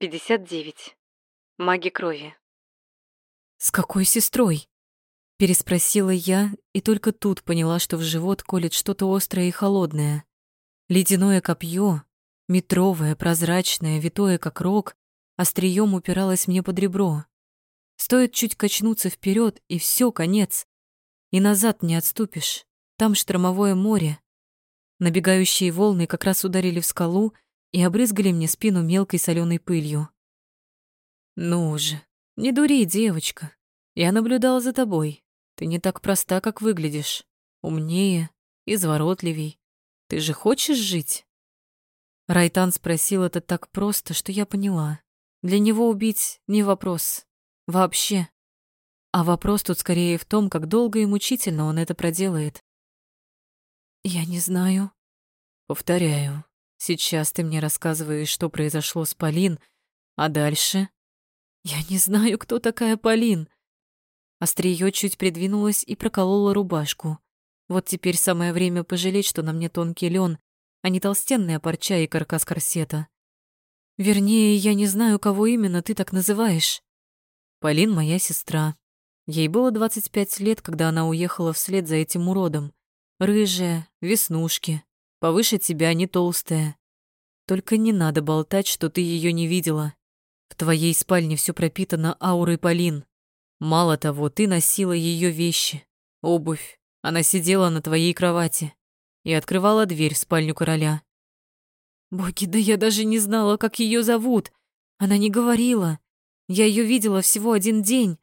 59. Маги крови. «С какой сестрой?» Переспросила я и только тут поняла, что в живот колет что-то острое и холодное. Ледяное копье, метровое, прозрачное, витое как рог, острием упиралось мне под ребро. Стоит чуть качнуться вперед, и все, конец. И назад не отступишь. Там штормовое море. Набегающие волны как раз ударили в скалу и обрызгали мне спину мелкой соленой пылью. «Ну же, не дури, девочка. Я наблюдала за тобой. Ты не так проста, как выглядишь. Умнее, изворотливей. Ты же хочешь жить?» Райтан спросил это так просто, что я поняла. Для него убить не вопрос. Вообще. А вопрос тут скорее в том, как долго и мучительно он это проделает. «Я не знаю». «Повторяю, сейчас ты мне рассказываешь, что произошло с Полин, а дальше...» «Я не знаю, кто такая Полин. Остриё чуть придвинулась и проколола рубашку. Вот теперь самое время пожалеть, что на мне тонкий лен, а не толстенная парча и каркас корсета. Вернее, я не знаю, кого именно ты так называешь. Полин моя сестра. Ей было 25 лет, когда она уехала вслед за этим уродом. Рыжая, веснушки, повыше тебя, не толстая. Только не надо болтать, что ты ее не видела. В твоей спальне все пропитано аурой Полин. Мало того, ты носила ее вещи, обувь. Она сидела на твоей кровати и открывала дверь в спальню короля. Боги, да я даже не знала, как ее зовут. Она не говорила. Я ее видела всего один день.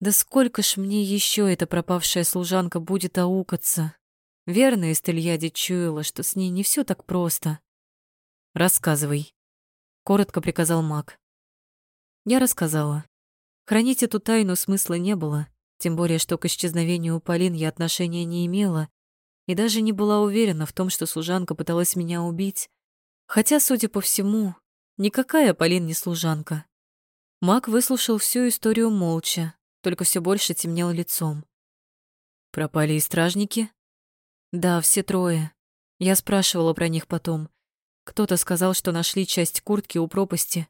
Да сколько ж мне еще эта пропавшая служанка будет аукаться? Верно, Эстельяди чуяла, что с ней не все так просто. Рассказывай, коротко приказал маг. Я рассказала. Хранить эту тайну смысла не было, тем более что к исчезновению Полин я отношения не имела и даже не была уверена в том, что служанка пыталась меня убить. Хотя, судя по всему, никакая Полин не служанка. Маг выслушал всю историю молча, только все больше темнел лицом. «Пропали и стражники?» «Да, все трое. Я спрашивала про них потом. Кто-то сказал, что нашли часть куртки у пропасти,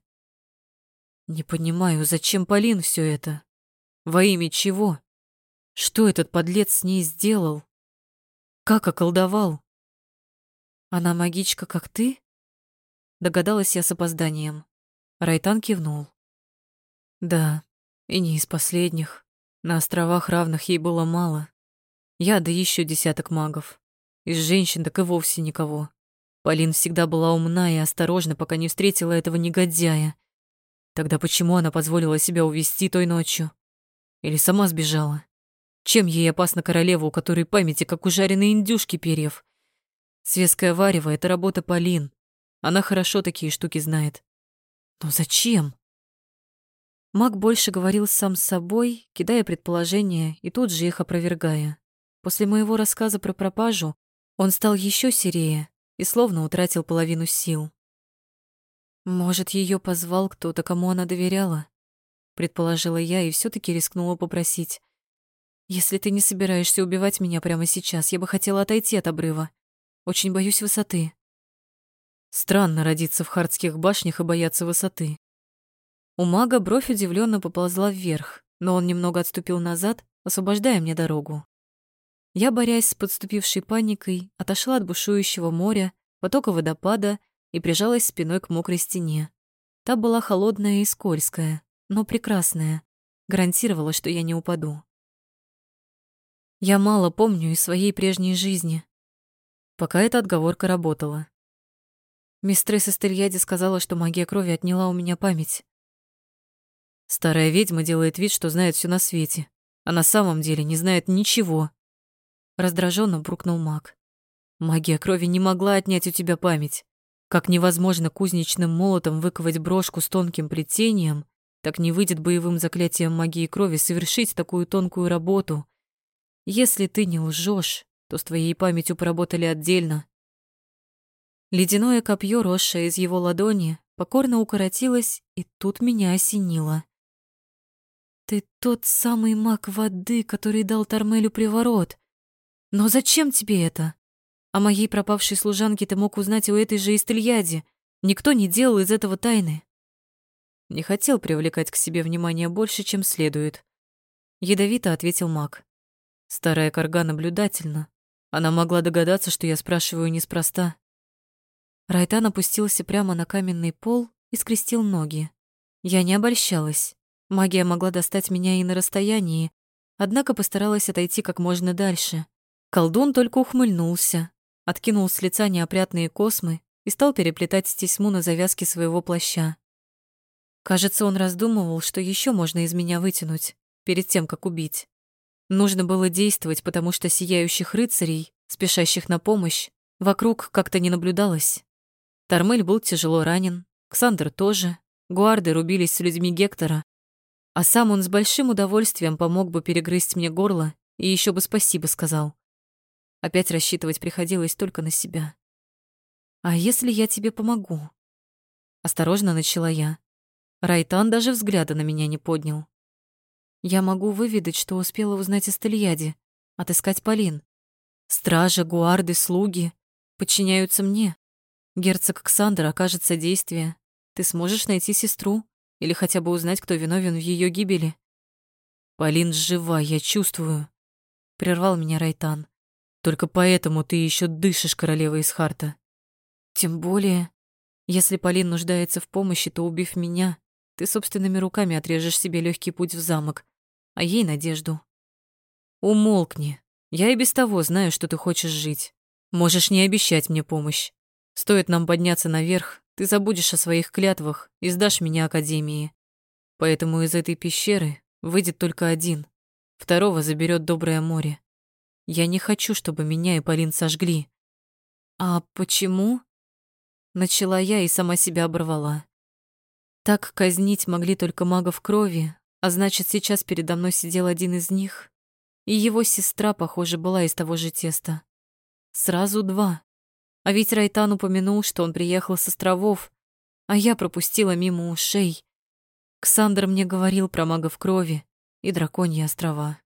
не понимаю, зачем Полин все это? Во имя чего? Что этот подлец с ней сделал? Как околдовал? Она магичка, как ты? Догадалась я с опозданием. Райтан кивнул. Да, и не из последних. На островах равных ей было мало. Я да еще десяток магов. Из женщин так и вовсе никого. Полин всегда была умна и осторожна, пока не встретила этого негодяя. Тогда почему она позволила себя увести той ночью? Или сама сбежала? Чем ей опасна королева, у которой памяти, как у жареной индюшки перьев? Светское варево — это работа Полин. Она хорошо такие штуки знает. Но зачем? Маг больше говорил сам с собой, кидая предположения и тут же их опровергая. После моего рассказа про пропажу он стал еще серее и словно утратил половину сил. Может, ее позвал кто-то, кому она доверяла? Предположила я и все таки рискнула попросить. Если ты не собираешься убивать меня прямо сейчас, я бы хотела отойти от обрыва. Очень боюсь высоты. Странно родиться в хардских башнях и бояться высоты. У мага бровь удивленно поползла вверх, но он немного отступил назад, освобождая мне дорогу. Я, борясь с подступившей паникой, отошла от бушующего моря, потока водопада и прижалась спиной к мокрой стене. Та была холодная и скользкая, но прекрасная. Гарантировала, что я не упаду. Я мало помню из своей прежней жизни. Пока эта отговорка работала. Мистресс Эстельяди сказала, что магия крови отняла у меня память. Старая ведьма делает вид, что знает все на свете, а на самом деле не знает ничего. Раздраженно буркнул маг. Магия крови не могла отнять у тебя память. Как невозможно кузнечным молотом выковать брошку с тонким плетением, так не выйдет боевым заклятием магии крови совершить такую тонкую работу. Если ты не лжешь, то с твоей памятью поработали отдельно. Ледяное копье, росшее из его ладони, покорно укоротилось, и тут меня осенило. Ты тот самый маг воды, который дал Тармелю приворот. Но зачем тебе это? О моей пропавшей служанке ты мог узнать у этой же Истельяди. Никто не делал из этого тайны. Не хотел привлекать к себе внимание больше, чем следует. Ядовито ответил маг. Старая корга наблюдательна. Она могла догадаться, что я спрашиваю неспроста. Райтан опустился прямо на каменный пол и скрестил ноги. Я не обольщалась. Магия могла достать меня и на расстоянии, однако постаралась отойти как можно дальше. Колдун только ухмыльнулся, откинул с лица неопрятные космы и стал переплетать тесьму на завязке своего плаща. Кажется, он раздумывал, что еще можно из меня вытянуть перед тем, как убить. Нужно было действовать, потому что сияющих рыцарей, спешащих на помощь, вокруг как-то не наблюдалось. Тормель был тяжело ранен, Ксандр тоже, гуарды рубились с людьми Гектора, а сам он с большим удовольствием помог бы перегрызть мне горло и еще бы спасибо сказал. Опять рассчитывать приходилось только на себя. «А если я тебе помогу?» Осторожно начала я. Райтан даже взгляда на меня не поднял. Я могу выведать, что успела узнать о Стельяде, отыскать Полин. Стражи, гуарды, слуги подчиняются мне. Герцог Ксандр окажет содействие. Ты сможешь найти сестру или хотя бы узнать, кто виновен в ее гибели. Полин жива, я чувствую. Прервал меня Райтан. Только поэтому ты еще дышишь, королева из Харта. Тем более, если Полин нуждается в помощи, то, убив меня, ты собственными руками отрежешь себе легкий путь в замок, а ей надежду. Умолкни. Я и без того знаю, что ты хочешь жить. Можешь не обещать мне помощь. Стоит нам подняться наверх, ты забудешь о своих клятвах и сдашь меня Академии. Поэтому из этой пещеры выйдет только один. Второго заберет доброе море. Я не хочу, чтобы меня и Полин сожгли. А почему? Начала я и сама себя оборвала. Так казнить могли только магов крови, а значит, сейчас передо мной сидел один из них, и его сестра, похоже, была из того же теста. Сразу два. А ведь Райтан упомянул, что он приехал с островов, а я пропустила мимо ушей. Ксандр мне говорил про магов крови и драконьи острова.